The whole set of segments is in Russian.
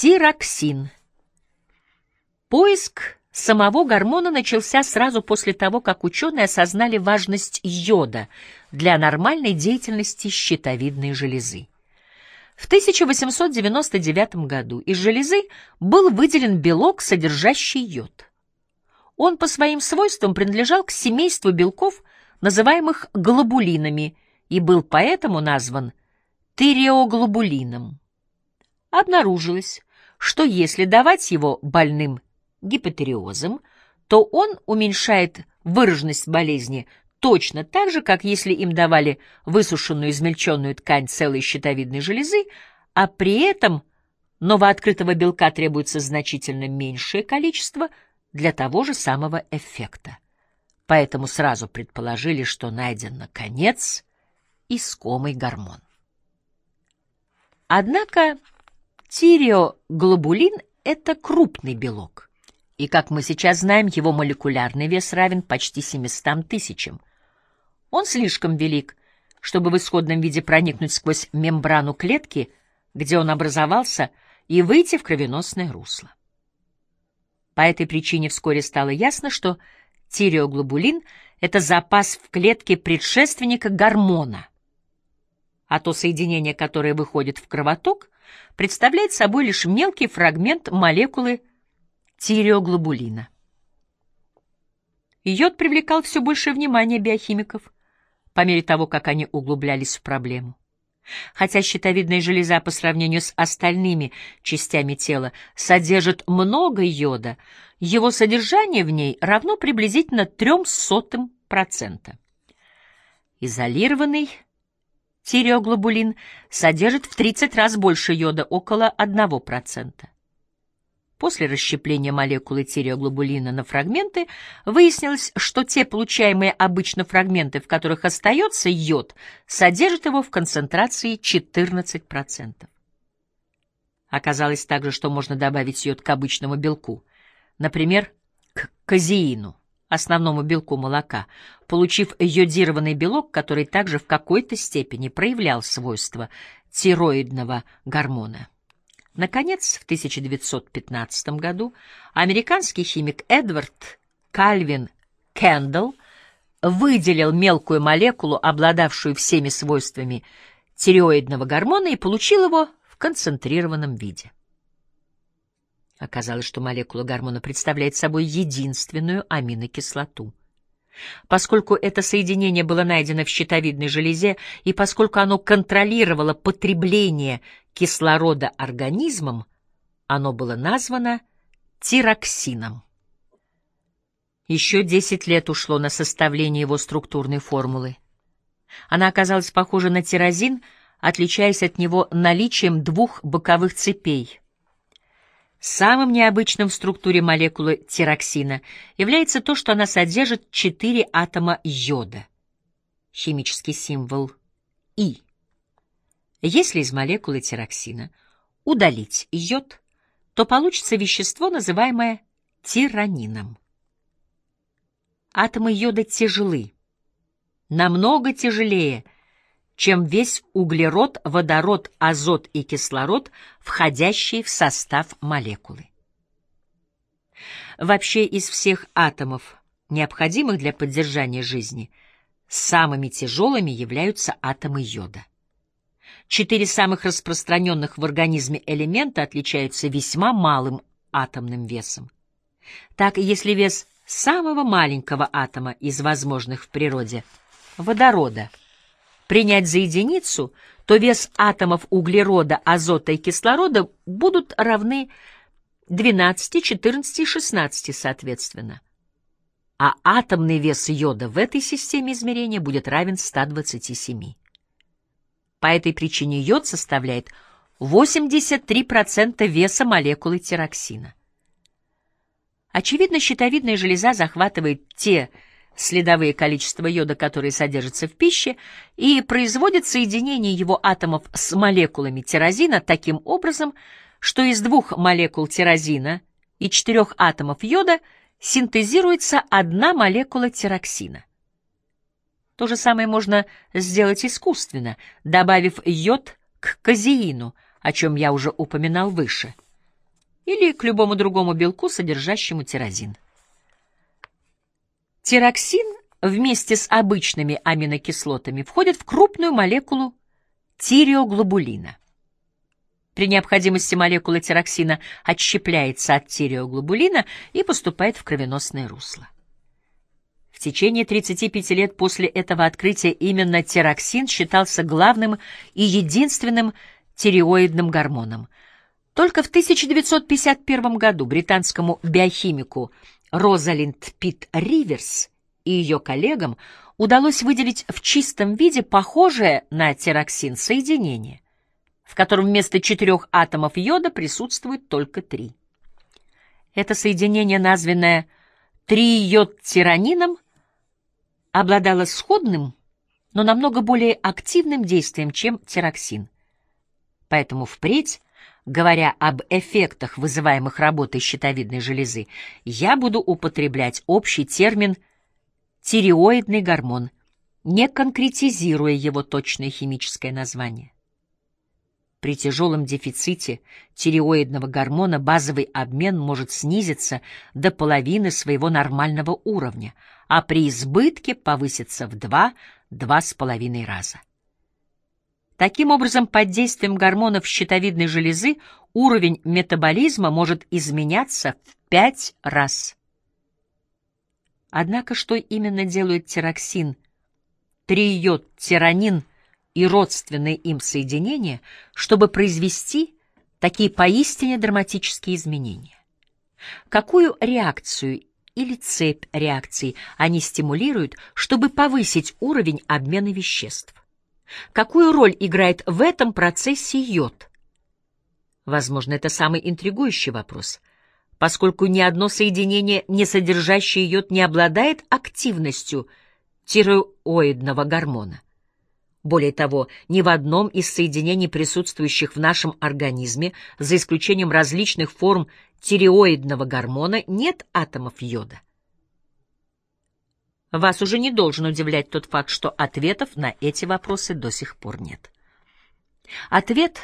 Тироксин. Поиск самого гормона начался сразу после того, как ученые осознали важность йода для нормальной деятельности щитовидной железы. В 1899 году из железы был выделен белок, содержащий йод. Он по своим свойствам принадлежал к семейству белков, называемых глобулинами, и был поэтому назван тиреоглобулином. Обнаружилось, что если давать его больным гипотериозом, то он уменьшает выраженность болезни точно так же, как если им давали высушенную измельченную ткань целой щитовидной железы, а при этом новооткрытого белка требуется значительно меньшее количество для того же самого эффекта. Поэтому сразу предположили, что найден, наконец, искомый гормон. Однако Тиреоглобулин — это крупный белок, и, как мы сейчас знаем, его молекулярный вес равен почти 700 тысячам. Он слишком велик, чтобы в исходном виде проникнуть сквозь мембрану клетки, где он образовался, и выйти в кровеносное русло. По этой причине вскоре стало ясно, что тиреоглобулин — это запас в клетке предшественника гормона, а то соединение, которое выходит в кровоток — представляет собой лишь мелкий фрагмент молекулы тиреоглобулина. Йод привлекал все большее внимание биохимиков по мере того, как они углублялись в проблему. Хотя щитовидная железа по сравнению с остальными частями тела содержит много йода, его содержание в ней равно приблизительно 0,03%. Изолированный тиреоглобулин содержит в 30 раз больше йода, около 1%. После расщепления молекулы тиреоглобулина на фрагменты выяснилось, что те получаемые обычно фрагменты, в которых остается йод, содержат его в концентрации 14%. Оказалось также, что можно добавить йод к обычному белку, например, к казеину основному белку молока, получив йодированный белок, который также в какой-то степени проявлял свойства тироидного гормона. Наконец, в 1915 году американский химик Эдвард Кальвин Кендалл выделил мелкую молекулу, обладавшую всеми свойствами тиреоидного гормона, и получил его в концентрированном виде. Оказалось, что молекула гормона представляет собой единственную аминокислоту. Поскольку это соединение было найдено в щитовидной железе и поскольку оно контролировало потребление кислорода организмом, оно было названо тироксином. Еще 10 лет ушло на составление его структурной формулы. Она оказалась похожа на тирозин, отличаясь от него наличием двух боковых цепей — Самым необычным в структуре молекулы тироксина является то, что она содержит четыре атома йода. Химический символ И. Если из молекулы тироксина удалить йод, то получится вещество, называемое тиранином. Атомы йода тяжелы, намного тяжелее — чем весь углерод, водород, азот и кислород, входящие в состав молекулы. Вообще из всех атомов, необходимых для поддержания жизни, самыми тяжелыми являются атомы йода. Четыре самых распространенных в организме элемента отличаются весьма малым атомным весом. Так, если вес самого маленького атома из возможных в природе, водорода – принять за единицу, то вес атомов углерода, азота и кислорода будут равны 12, 14 и 16 соответственно. А атомный вес йода в этой системе измерения будет равен 127. По этой причине йод составляет 83% веса молекулы тироксина. Очевидно, щитовидная железа захватывает те следовые количества йода, которые содержатся в пище, и производит соединение его атомов с молекулами тирозина таким образом, что из двух молекул тирозина и четырех атомов йода синтезируется одна молекула тироксина. То же самое можно сделать искусственно, добавив йод к казеину, о чем я уже упоминал выше. или к любому другому белку, содержащему тирозин. Тироксин вместе с обычными аминокислотами входит в крупную молекулу тиреоглобулина. При необходимости молекула тироксина отщепляется от тиреоглобулина и поступает в кровеносное русло. В течение 35 лет после этого открытия именно тироксин считался главным и единственным тиреоидным гормоном. Только в 1951 году британскому биохимику Розалинд Питт Риверс и ее коллегам удалось выделить в чистом виде похожее на тироксин соединение, в котором вместо четырех атомов йода присутствует только три. Это соединение, названное трииодтиранином, обладало сходным, но намного более активным действием, чем тироксин. Поэтому впредь, говоря об эффектах, вызываемых работой щитовидной железы, я буду употреблять общий термин тиреоидный гормон, не конкретизируя его точное химическое название. При тяжелом дефиците тиреоидного гормона базовый обмен может снизиться до половины своего нормального уровня, а при избытке повыситься в 2-2,5 раза. Таким образом, под действием гормонов щитовидной железы уровень метаболизма может изменяться в 5 раз. Однако что именно делает тироксин, трииод-тиранин – и родственные им соединения, чтобы произвести такие поистине драматические изменения. Какую реакцию или цепь реакций они стимулируют, чтобы повысить уровень обмена веществ? Какую роль играет в этом процессе йод? Возможно, это самый интригующий вопрос, поскольку ни одно соединение, не содержащее йод, не обладает активностью тиреоидного гормона. Более того, ни в одном из соединений, присутствующих в нашем организме, за исключением различных форм тиреоидного гормона, нет атомов йода. Вас уже не должен удивлять тот факт, что ответов на эти вопросы до сих пор нет. Ответ,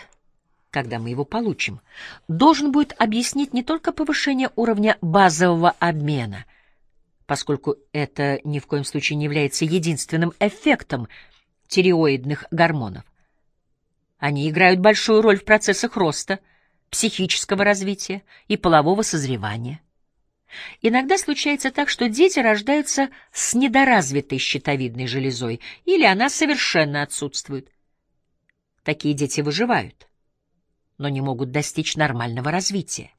когда мы его получим, должен будет объяснить не только повышение уровня базового обмена, поскольку это ни в коем случае не является единственным эффектом – тиреоидных гормонов. Они играют большую роль в процессах роста, психического развития и полового созревания. Иногда случается так, что дети рождаются с недоразвитой щитовидной железой, или она совершенно отсутствует. Такие дети выживают, но не могут достичь нормального развития.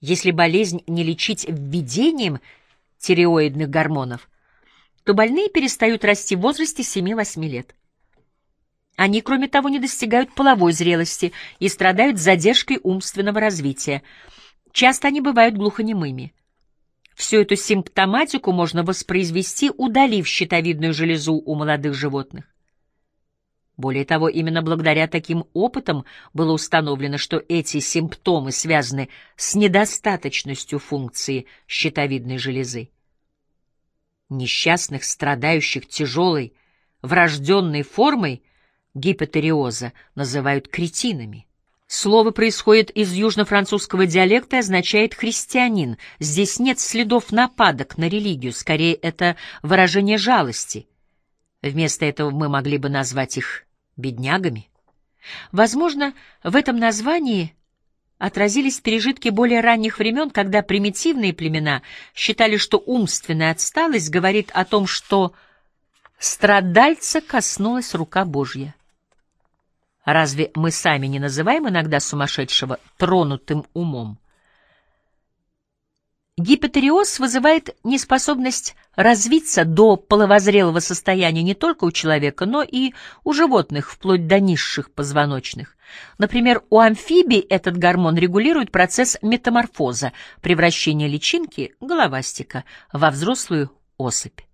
Если болезнь не лечить введением тиреоидных гормонов, то больные перестают расти в возрасте 7-8 лет. Они, кроме того, не достигают половой зрелости и страдают задержкой умственного развития. Часто они бывают глухонемыми. Всю эту симптоматику можно воспроизвести, удалив щитовидную железу у молодых животных. Более того, именно благодаря таким опытам было установлено, что эти симптомы связаны с недостаточностью функции щитовидной железы. Несчастных, страдающих тяжелой, врожденной формой гипотериоза называют кретинами. Слово происходит из южно-французского диалекта и означает «христианин». Здесь нет следов нападок на религию, скорее это выражение жалости. Вместо этого мы могли бы назвать их беднягами. Возможно, в этом названии отразились пережитки более ранних времен, когда примитивные племена считали, что умственная отсталость говорит о том, что страдальца коснулась рука Божья. Разве мы сами не называем иногда сумасшедшего тронутым умом? Гипотериоз вызывает неспособность развиться до половозрелого состояния не только у человека, но и у животных, вплоть до низших позвоночных. Например, у амфибий этот гормон регулирует процесс метаморфоза, превращения личинки, головастика, во взрослую особь.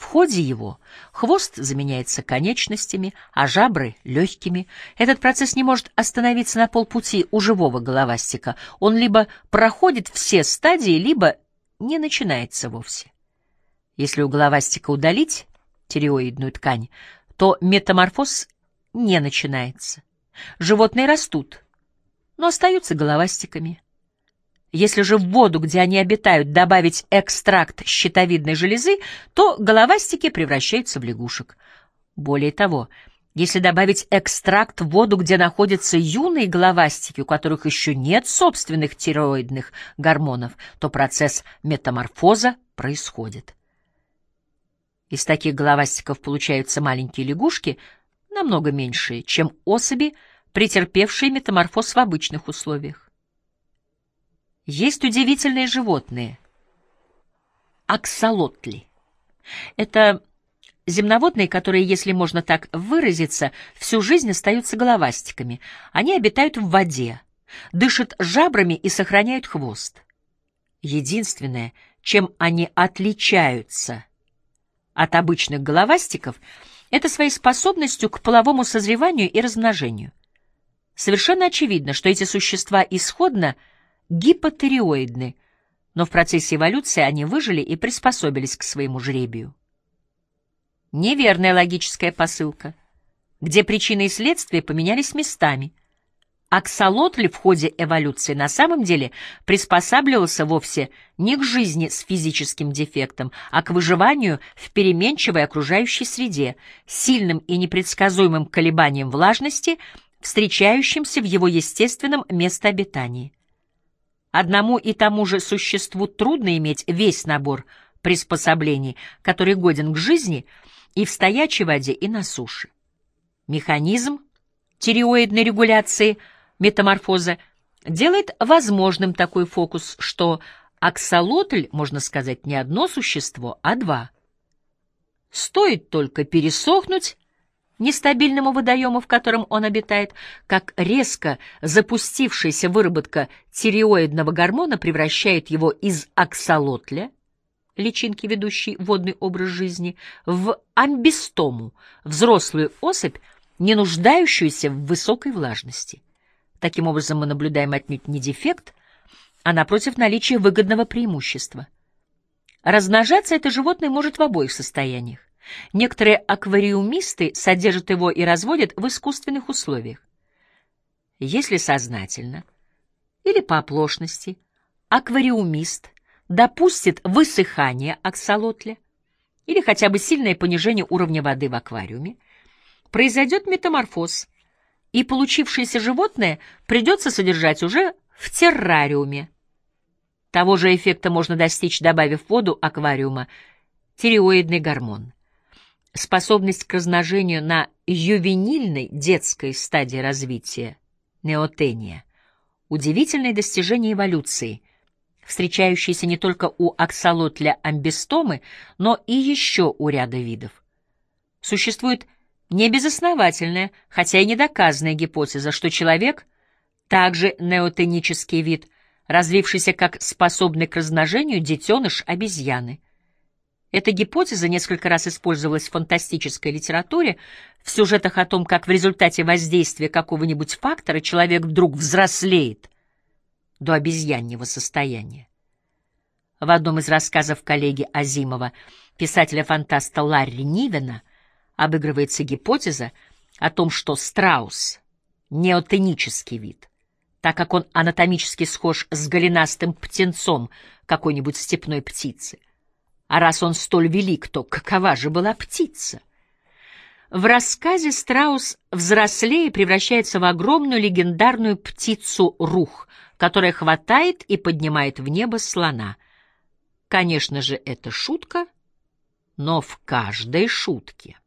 В ходе его хвост заменяется конечностями, а жабры — легкими. Этот процесс не может остановиться на полпути у живого головастика. Он либо проходит все стадии, либо не начинается вовсе. Если у головастика удалить тиреоидную ткань, то метаморфоз не начинается. Животные растут, но остаются головастиками. Если же в воду, где они обитают, добавить экстракт щитовидной железы, то головастики превращаются в лягушек. Более того, если добавить экстракт в воду, где находятся юные головастики, у которых еще нет собственных тиреоидных гормонов, то процесс метаморфоза происходит. Из таких головастиков получаются маленькие лягушки, намного меньшие, чем особи, претерпевшие метаморфоз в обычных условиях. Есть удивительные животные. Аксолотли. Это земноводные, которые, если можно так выразиться, всю жизнь остаются головастиками. Они обитают в воде, дышат жабрами и сохраняют хвост. Единственное, чем они отличаются от обычных головастиков, это своей способностью к половому созреванию и размножению. Совершенно очевидно, что эти существа исходно – гипотериоидны, но в процессе эволюции они выжили и приспособились к своему жребию. Неверная логическая посылка, где причины и следствия поменялись местами. Аксолотль в ходе эволюции на самом деле приспосабливался вовсе не к жизни с физическим дефектом, а к выживанию в переменчивой окружающей среде, сильным и непредсказуемым колебанием влажности, встречающимся в его естественном местообитании. Одному и тому же существу трудно иметь весь набор приспособлений, который годен к жизни и в стоячей воде, и на суше. Механизм тиреоидной регуляции метаморфоза делает возможным такой фокус, что аксолотль, можно сказать, не одно существо, а два. Стоит только пересохнуть, нестабильному водоему, в котором он обитает, как резко запустившаяся выработка тиреоидного гормона превращает его из аксолотля, личинки, ведущей водный образ жизни, в амбистому, взрослую особь, не нуждающуюся в высокой влажности. Таким образом, мы наблюдаем отнюдь не дефект, а, напротив, наличие выгодного преимущества. Размножаться это животное может в обоих состояниях. Некоторые аквариумисты содержат его и разводят в искусственных условиях. Если сознательно или по оплошности аквариумист допустит высыхание аксолотля или хотя бы сильное понижение уровня воды в аквариуме, произойдет метаморфоз, и получившееся животное придется содержать уже в террариуме. Того же эффекта можно достичь, добавив в воду аквариума тиреоидный гормон. Способность к размножению на ювенильной детской стадии развития, неотения, удивительное достижение эволюции, встречающееся не только у аксолотля амбистомы, но и еще у ряда видов. Существует небезосновательная, хотя и недоказанная гипотеза, что человек, также неотенический вид, развившийся как способный к размножению детеныш обезьяны – эта гипотеза несколько раз использовалась в фантастической литературе, в сюжетах о том, как в результате воздействия какого-нибудь фактора человек вдруг взрослеет до обезьяннего состояния. В одном из рассказов коллеги Азимова, писателя-фантаста Ларри Нивена, обыгрывается гипотеза о том, что страус — неотенический вид, так как он анатомически схож с голенастым птенцом какой-нибудь степной птицы — а раз он столь велик, то какова же была птица? В рассказе страус взрослее превращается в огромную легендарную птицу-рух, которая хватает и поднимает в небо слона. Конечно же, это шутка, но в каждой шутке.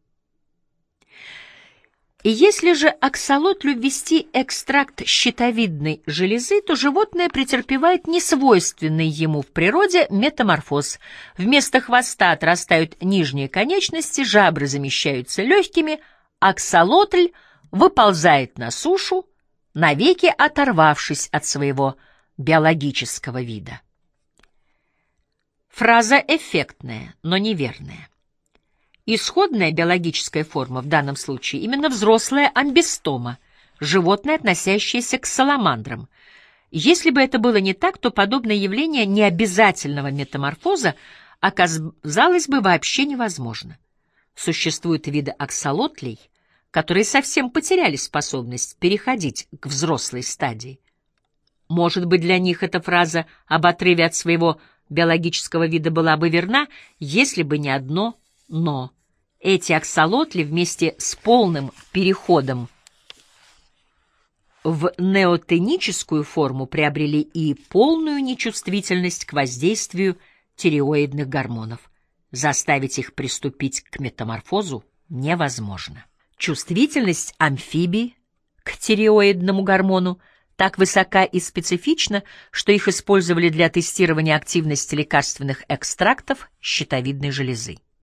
И если же аксолотлю ввести экстракт щитовидной железы, то животное претерпевает несвойственный ему в природе метаморфоз. Вместо хвоста отрастают нижние конечности, жабры замещаются легкими, аксолотль выползает на сушу, навеки оторвавшись от своего биологического вида. Фраза эффектная, но неверная. Исходная биологическая форма в данном случае именно взрослая амбистома, животное, относящееся к саламандрам. Если бы это было не так, то подобное явление необязательного метаморфоза оказалось бы вообще невозможно. Существуют виды аксолотлей, которые совсем потеряли способность переходить к взрослой стадии. Может быть, для них эта фраза об отрыве от своего биологического вида была бы верна, если бы не одно «но». Эти аксолотли вместе с полным переходом в неотеническую форму приобрели и полную нечувствительность к воздействию тиреоидных гормонов. Заставить их приступить к метаморфозу невозможно. Чувствительность амфибий к тиреоидному гормону так высока и специфична, что их использовали для тестирования активности лекарственных экстрактов щитовидной железы.